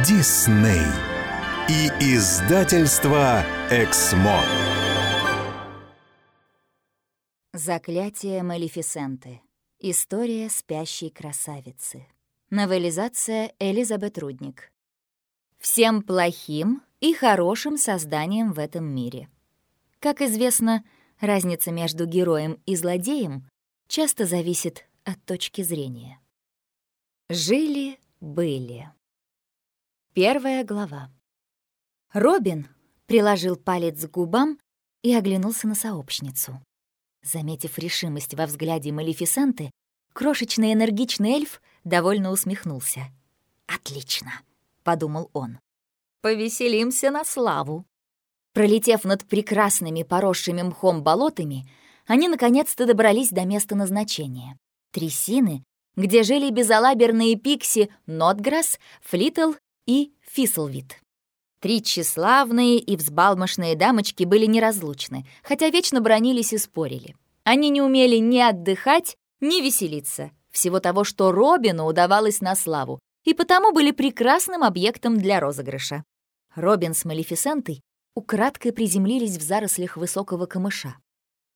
Дисней и издательство Эксмо. Заклятие Малефисенты. История спящей красавицы. Новелизация Элизабет Рудник. Всем плохим и хорошим созданием в этом мире. Как известно, разница между героем и злодеем часто зависит от точки зрения. Жили-были. Первая глава. Робин приложил палец к губам и оглянулся на сообщницу. Заметив решимость во взгляде Малефисенты, крошечный энергичный эльф довольно усмехнулся. «Отлично», — подумал он. «Повеселимся на славу». Пролетев над прекрасными поросшими мхом болотами, они наконец-то добрались до места назначения. Трясины, где жили безалаберные пикси Нотграсс, Флитл и Фислвит. Три тщеславные и взбалмошные дамочки были неразлучны, хотя вечно бронились и спорили. Они не умели ни отдыхать, ни веселиться. Всего того, что Робину удавалось на славу, и потому были прекрасным объектом для розыгрыша. Робин с Малефисентой украдкой приземлились в зарослях высокого камыша.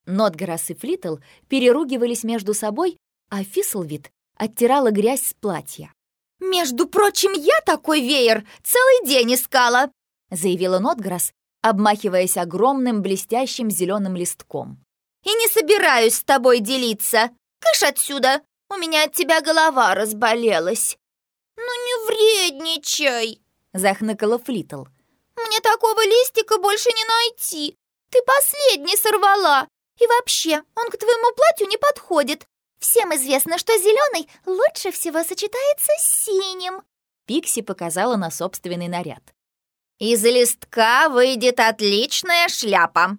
Нотгарас и Флитл переругивались между собой, а Фислвит оттирала грязь с платья. «Между прочим, я такой веер целый день искала!» заявила Нотграсс, обмахиваясь огромным блестящим зеленым листком. «И не собираюсь с тобой делиться! Кыш отсюда! У меня от тебя голова разболелась!» «Ну не вредничай!» — захныкала Флитл. «Мне такого листика больше не найти! Ты последний сорвала! И вообще, он к твоему платью не подходит! Всем известно, что зеленый лучше всего сочетается с синим!» Пикси показала на собственный наряд. «Из листка выйдет отличная шляпа!»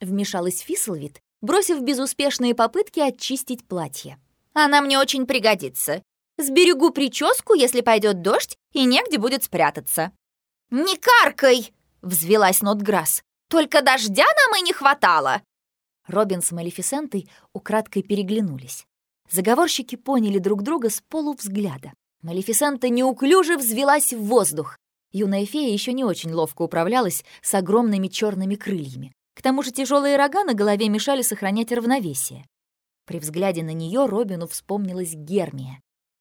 Вмешалась Фислвит, бросив безуспешные попытки очистить платье. «Она мне очень пригодится. Сберегу прическу, если пойдет дождь, и негде будет спрятаться». «Не каркай!» — взвелась Нотграсс. «Только дождя нам и не хватало!» Робин с Малефисентой украдкой переглянулись. Заговорщики поняли друг друга с полувзгляда. Малефисента неуклюже взвелась в воздух. Юная фея еще не очень ловко управлялась с огромными черными крыльями. К тому же тяжелые рога на голове мешали сохранять равновесие. При взгляде на нее Робину вспомнилась Гермия.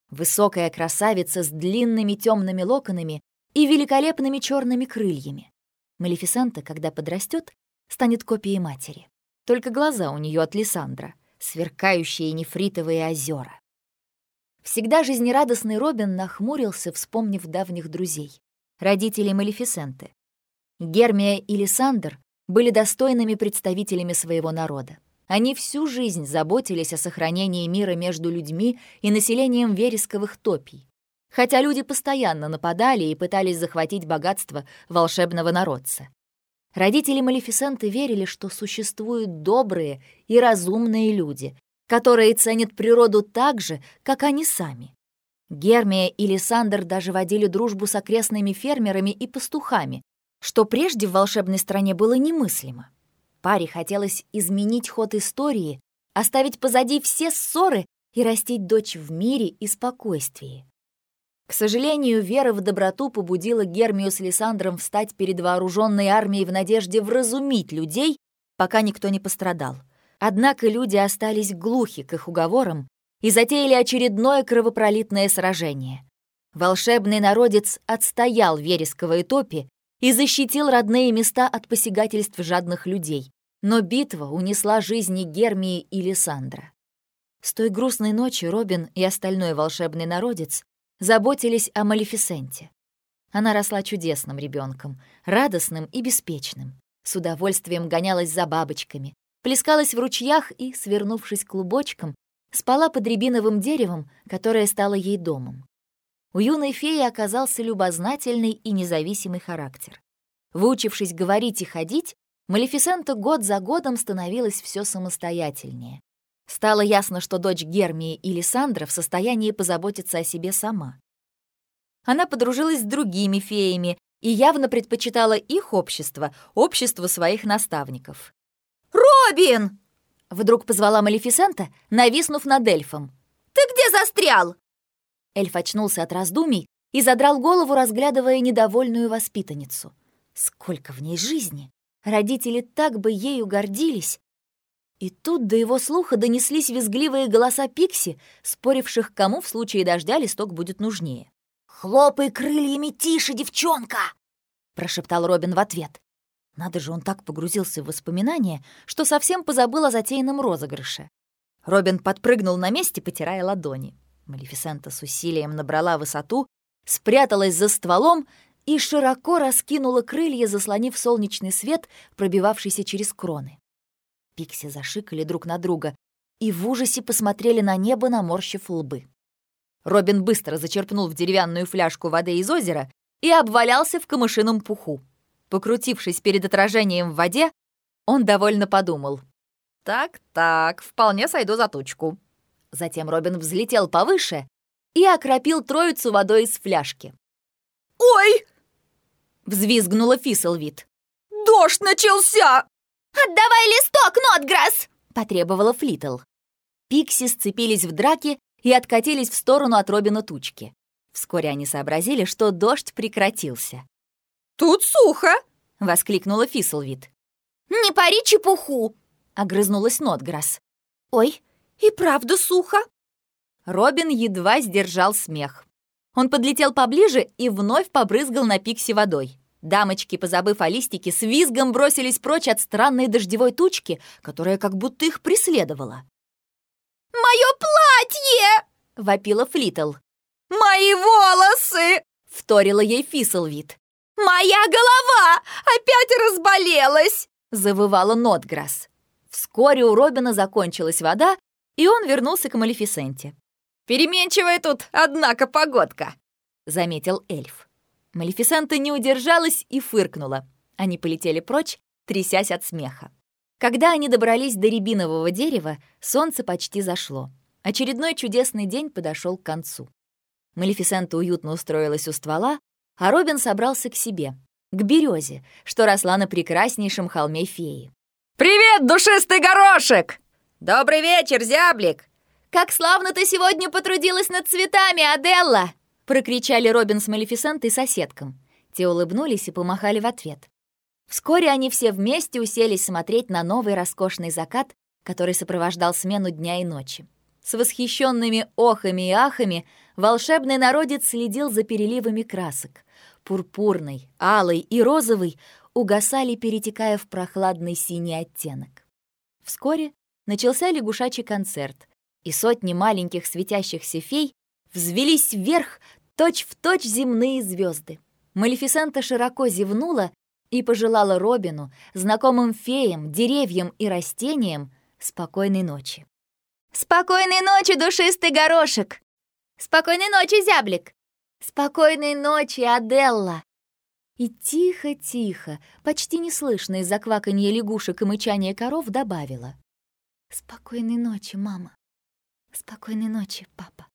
Высокая красавица с длинными темными локонами и великолепными черными крыльями. Малефисента, когда подрастет, станет копией матери. Только глаза у нее от Лиссандра сверкающие нефритовые озера. Всегда жизнерадостный Робин нахмурился, вспомнив давних друзей, родителей Малефисенты. Гермия и Лиссандр были достойными представителями своего народа. Они всю жизнь заботились о сохранении мира между людьми и населением вересковых топий. Хотя люди постоянно нападали и пытались захватить богатство волшебного народца. Родители Малефисенты верили, что существуют добрые и разумные люди, которые ценят природу так же, как они сами. Гермия и Лиссандр даже водили дружбу с окрестными фермерами и пастухами, что прежде в волшебной стране было немыслимо. Паре хотелось изменить ход истории, оставить позади все ссоры и растить дочь в мире и спокойствии. К сожалению, вера в доброту побудила Гермию с Лиссандром встать перед вооруженной армией в надежде вразумить людей, пока никто не пострадал. Однако люди остались глухи к их уговорам и затеяли очередное кровопролитное сражение. Волшебный народец отстоял вересковые топи и защитил родные места от посягательств жадных людей, но битва унесла жизни Гермии и Лиссандра. С той грустной ночи Робин и остальной волшебный народец заботились о Малефисенте. Она росла чудесным ребенком, радостным и беспечным. С удовольствием гонялась за бабочками, плескалась в ручьях и, свернувшись клубочком, спала под рябиновым деревом, которое стало ей домом. У юной феи оказался любознательный и независимый характер. Выучившись говорить и ходить, Малефисента год за годом становилась все самостоятельнее. Стало ясно, что дочь Гермии и Лиссандра в состоянии позаботиться о себе сама. Она подружилась с другими феями и явно предпочитала их общество, обществу своих наставников. «Робин!» — вдруг позвала Малефисента, нависнув над эльфом. «Ты где застрял?» Эльф очнулся от раздумий, и задрал голову, разглядывая недовольную воспитанницу. Сколько в ней жизни! Родители так бы ею гордились. И тут до его слуха донеслись визгливые голоса Пикси, споривших, кому в случае дождя листок будет нужнее. «Хлопай крыльями тише, девчонка!» — прошептал Робин в ответ. Надо же, он так погрузился в воспоминания, что совсем позабыл о затеянном розыгрыше. Робин подпрыгнул на месте, потирая ладони. Малефисента с усилием набрала высоту, спряталась за стволом и широко раскинула крылья, заслонив солнечный свет, пробивавшийся через кроны. Пикси зашикали друг на друга и в ужасе посмотрели на небо, наморщив лбы. Робин быстро зачерпнул в деревянную фляжку воды из озера и обвалялся в камышином пуху. Покрутившись перед отражением в воде, он довольно подумал. «Так-так, вполне сойду за тучку». Затем Робин взлетел повыше и окропил троицу водой из фляжки. «Ой!» — взвизгнула Фиселвит. «Дождь начался!» «Отдавай листок, Нотграсс!» — потребовала Флитл. Пикси сцепились в драке и откатились в сторону от Робина тучки. Вскоре они сообразили, что дождь прекратился. «Тут сухо!» — воскликнула Фиселвит. «Не пари чепуху!» — огрызнулась Нотграсс. «Ой, и правда сухо!» Робин едва сдержал смех. Он подлетел поближе и вновь побрызгал на Пикси водой. Дамочки, позабыв о листике, с визгом бросились прочь от странной дождевой тучки, которая как будто их преследовала. «Мое платье!» — вопила Флитл. «Мои волосы!» — вторила ей Фиселвит. «Моя голова опять разболелась!» — завывала Нотграсс. Вскоре у Робина закончилась вода, и он вернулся к Малефисенте. «Переменчивая тут, однако, погодка», — заметил эльф. Малефисента не удержалась и фыркнула. Они полетели прочь, трясясь от смеха. Когда они добрались до рябинового дерева, солнце почти зашло. Очередной чудесный день подошел к концу. Малефисента уютно устроилась у ствола, а Робин собрался к себе, к березе, что росла на прекраснейшем холме феи. «Привет, душистый горошек!» «Добрый вечер, зяблик!» «Как славно ты сегодня потрудилась над цветами, Аделла!» Прокричали Робин с Малефисентой соседкам. Те улыбнулись и помахали в ответ. Вскоре они все вместе уселись смотреть на новый роскошный закат, который сопровождал смену дня и ночи. С восхищенными охами и ахами волшебный народец следил за переливами красок пурпурный, алый и розовый, угасали, перетекая в прохладный синий оттенок. Вскоре начался лягушачий концерт, и сотни маленьких светящихся фей взвелись вверх, точь-в-точь земные звезды. Малефисента широко зевнула и пожелала Робину, знакомым феям, деревьям и растениям спокойной ночи. «Спокойной ночи, душистый горошек!» «Спокойной ночи, зяблик!» «Спокойной ночи, Аделла!» И тихо-тихо, почти неслышно из-за кваканья лягушек и мычания коров добавила. «Спокойной ночи, мама! Спокойной ночи, папа!»